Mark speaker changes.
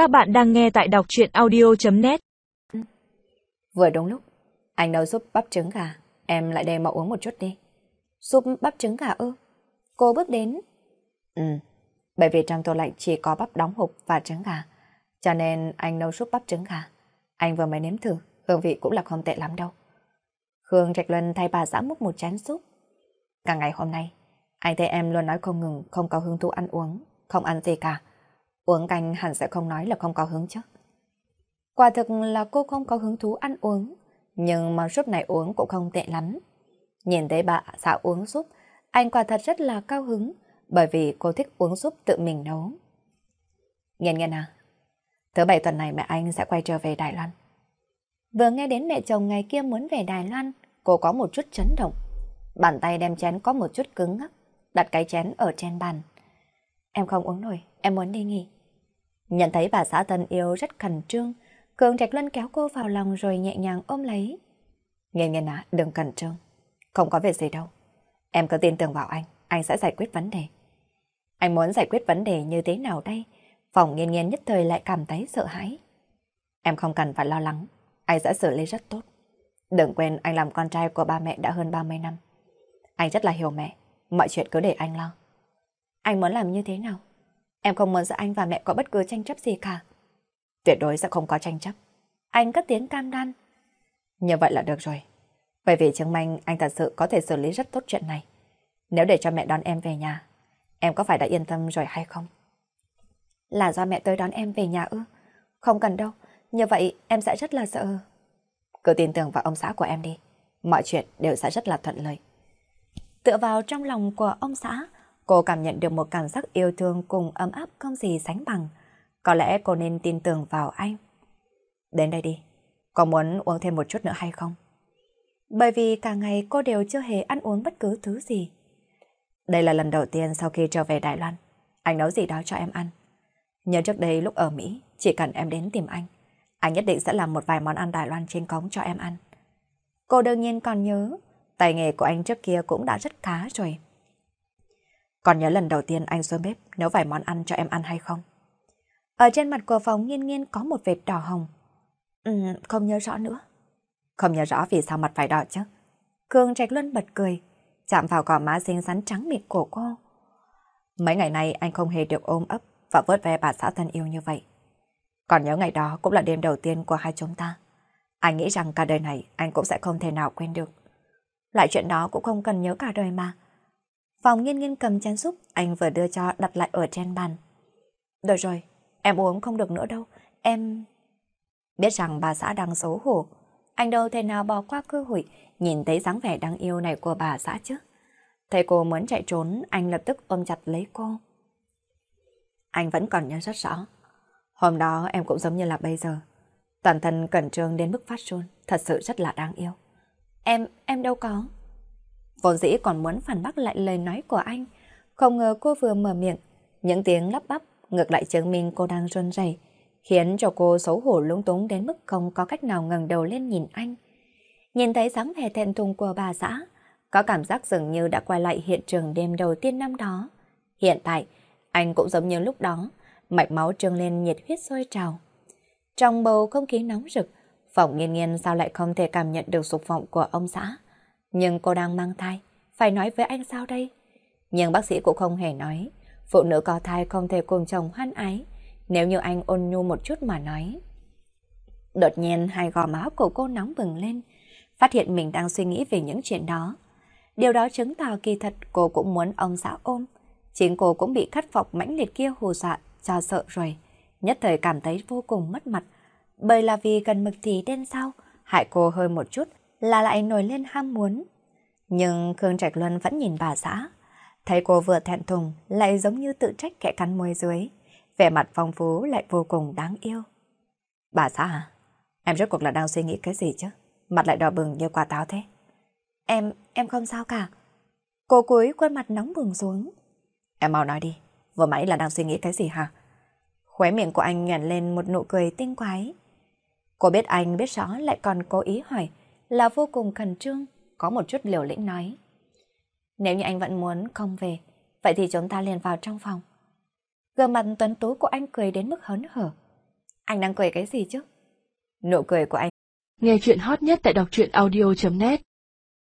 Speaker 1: Các bạn đang nghe tại đọc chuyện audio.net
Speaker 2: Vừa đúng lúc, anh nấu súp bắp trứng gà, em lại đem mà uống một chút đi. Súp bắp trứng gà ư? Cô bước đến. Ừ, bởi vì trong tủ lạnh chỉ có bắp đóng hộp và trứng gà, cho nên anh nấu súp bắp trứng gà. Anh vừa mới nếm thử, hương vị cũng là không tệ lắm đâu. Khương Trạch Luân thay bà giã múc một chén súp. Cả ngày hôm nay, anh thấy em luôn nói không ngừng, không có hứng thú ăn uống, không ăn gì cả. Uống canh hẳn sẽ không nói là không có hứng chứ. Quả thực là cô không có hứng thú ăn uống, nhưng mà súp này uống cũng không tệ lắm. Nhìn thấy bà xã uống súp, anh quả thật rất là cao hứng, bởi vì cô thích uống súp tự mình nấu. Nghiên nghiên à, thứ bảy tuần này mẹ anh sẽ quay trở về Đài Loan. Vừa nghe đến mẹ chồng ngày kia muốn về Đài Loan, cô có một chút chấn động. Bàn tay đem chén có một chút cứng ngắc, đặt cái chén ở trên bàn. Em không uống nổi, em muốn đi nghỉ. Nhận thấy bà xã tân yêu rất khẩn trương, Cường Trạch Luân kéo cô vào lòng rồi nhẹ nhàng ôm lấy. Nghe nghe nà, đừng khẩn trương. Không có việc gì đâu. Em cứ tin tưởng vào anh, anh sẽ giải quyết vấn đề. Anh muốn giải quyết vấn đề như thế nào đây? Phòng nghiên nghiên nhất thời lại cảm thấy sợ hãi. Em không cần phải lo lắng, anh sẽ xử lý rất tốt. Đừng quên anh làm con trai của ba mẹ đã hơn 30 năm. Anh rất là hiểu mẹ, mọi chuyện cứ để anh lo. Anh muốn làm như thế nào? Em không muốn giữa anh và mẹ có bất cứ tranh chấp gì cả. Tuyệt đối sẽ không có tranh chấp. Anh cất tiếng cam đoan. Như vậy là được rồi. Bởi vì chứng minh anh thật sự có thể xử lý rất tốt chuyện này. Nếu để cho mẹ đón em về nhà, em có phải đã yên tâm rồi hay không? Là do mẹ tới đón em về nhà ư? Không cần đâu, như vậy em sẽ rất là sợ. Cứ tin tưởng vào ông xã của em đi, mọi chuyện đều sẽ rất là thuận lợi. Tựa vào trong lòng của ông xã, cô cảm nhận được một cảm giác yêu thương cùng ấm áp không gì sánh bằng. Có lẽ cô nên tin tưởng vào anh. Đến đây đi, có muốn uống thêm một chút nữa hay không? Bởi vì cả ngày cô đều chưa hề ăn uống bất cứ thứ gì. Đây là lần đầu tiên sau khi trở về Đài Loan, anh nấu gì đó cho em ăn. Nhớ trước đây lúc ở Mỹ, chỉ cần em đến tìm anh, anh nhất định sẽ làm một vài món ăn Đài Loan trên cống cho em ăn. Cô đương nhiên còn nhớ, tài nghề của anh trước kia cũng đã rất khá rồi. Còn nhớ lần đầu tiên anh xuống bếp nấu vài món ăn cho em ăn hay không? Ở trên mặt của phòng nghiên nghiên có một vệt đỏ hồng. Ừ, không nhớ rõ nữa. Không nhớ rõ vì sao mặt phải đỏ chứ. Cường Trạch Luân bật cười, chạm vào gò má xinh xắn trắng mịt của cô. Mấy ngày nay anh không hề được ôm ấp và vớt ve bà xã thân yêu như vậy. Còn nhớ ngày đó cũng là đêm đầu tiên của hai chúng ta. Anh nghĩ rằng cả đời này anh cũng sẽ không thể nào quên được. Lại chuyện đó cũng không cần nhớ cả đời mà. Phòng nghiên nghiên cầm chén súp anh vừa đưa cho đặt lại ở trên bàn. Được rồi, em uống không được nữa đâu, em... Biết rằng bà xã đang xấu hổ, anh đâu thể nào bỏ qua cơ hội nhìn thấy dáng vẻ đáng yêu này của bà xã chứ. Thấy cô muốn chạy trốn, anh lập tức ôm chặt lấy cô. Anh vẫn còn nhớ rất rõ. Hôm đó em cũng giống như là bây giờ. Toàn thân cẩn trương đến mức phát run, thật sự rất là đáng yêu. Em, em đâu có. Vốn dĩ còn muốn phản bác lại lời nói của anh. Không ngờ cô vừa mở miệng, những tiếng lắp bắp ngược lại chứng minh cô đang run rẩy, khiến cho cô xấu hổ lúng túng đến mức không có cách nào ngẩng đầu lên nhìn anh. Nhìn thấy dáng vẻ thẹn thùng của bà xã, có cảm giác dường như đã quay lại hiện trường đêm đầu tiên năm đó. Hiện tại, anh cũng giống như lúc đó, mạch máu trương lên nhiệt huyết sôi trào. Trong bầu không khí nóng rực, Phòng nghiên nghiên sao lại không thể cảm nhận được dục vọng của ông xã. Nhưng cô đang mang thai, phải nói với anh sao đây? Nhưng bác sĩ cũng không hề nói, phụ nữ có thai không thể cùng chồng hoan ái, nếu như anh ôn nhu một chút mà nói. Đột nhiên hai gò má của cô nóng bừng lên, phát hiện mình đang suy nghĩ về những chuyện đó. Điều đó chứng tỏ kỳ thật cô cũng muốn ông xã ôm. Chính cô cũng bị khát vọng mãnh liệt kia hù dọa, cho sợ rồi. Nhất thời cảm thấy vô cùng mất mặt. Bởi là vì gần mực thì đen sao, hại cô hơi một chút là lại nổi lên ham muốn. Nhưng Khương Trạch Luân vẫn nhìn bà xã. Thấy cô vừa thẹn thùng lại giống như tự trách kẻ cắn môi dưới. Vẻ mặt phong phú lại vô cùng đáng yêu. Bà xã à? Em rốt cuộc là đang suy nghĩ cái gì chứ? Mặt lại đỏ bừng như quả táo thế. Em, em không sao cả. Cô cúi khuôn mặt nóng bừng xuống. Em mau nói đi, vừa mãi là đang suy nghĩ cái gì hả? Khóe miệng của anh nhàn lên một nụ cười tinh quái. Cô biết anh biết rõ lại còn cố ý hỏi, là vô cùng khẩn trương, có một chút liều lĩnh nói. Nếu như anh vẫn muốn không về, vậy thì chúng ta liền vào trong phòng. Gương mặt tuấn tú của anh cười đến mức hớn hở. Anh đang cười cái gì chứ? Nụ cười của anh.
Speaker 1: Nghe chuyện hot nhất tại đọc truyện audio.net